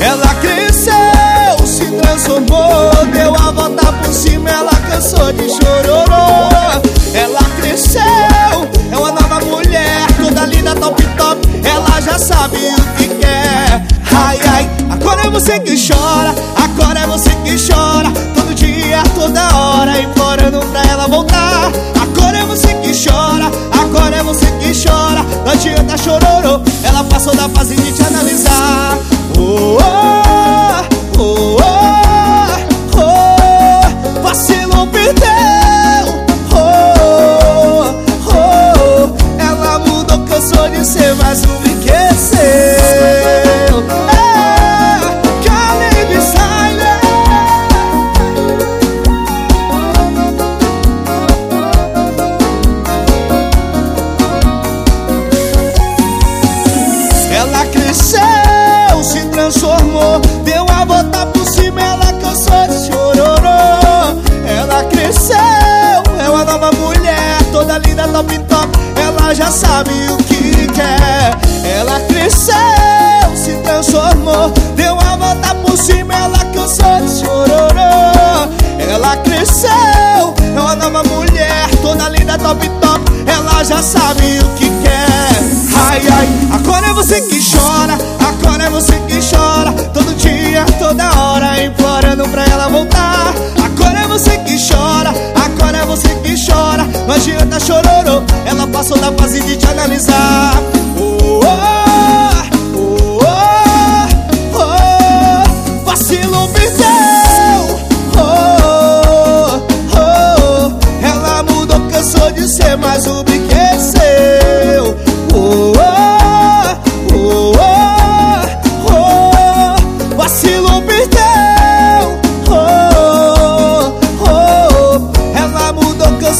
Ela cresceu, se transformou Deu a volta por cima, ela cansou de chororô. Ela cresceu, é uma nova mulher Toda linda, top, top Ela já sabe o que quer. Ai, ai, agora é você que chora Agora é você que chora Todo dia, toda hora Implorando pra ela transformou Deu a volta por cima, ela cansou de chororô. Ela cresceu, é uma nova mulher Toda linda, top, top. Ela já sabe o que quer. Ela cresceu, se transformou. Deu a volta por cima, ela cansou de chororô. Ela cresceu, é uma nova mulher Toda linda, top, top. Ela já sabe o que quer Ai, ai, agora é você que chora Agora é você que chora. Todo dia, toda hora Implorando pra ela voltar. Agora é você que chora Agora é você que chora. Não adianta chororô. Ela passou da fase de te analisar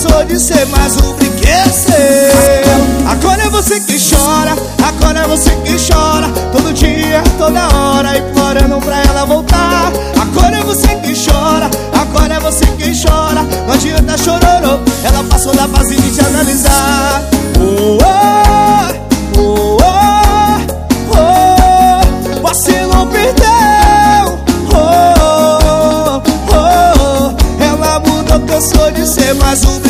passou de ser mais um brinquedo seu. Agora é você que chora, agora é você que chora. Todo dia, toda hora, implorando pra ela voltar. Agora é você que chora, agora é você que chora. Não adianta chororô, ela passou da fase de te analisar. Oh, oh, oh, oh, oh perdeu. Oh oh, oh, oh, Ela mudou, cansou de ser mais um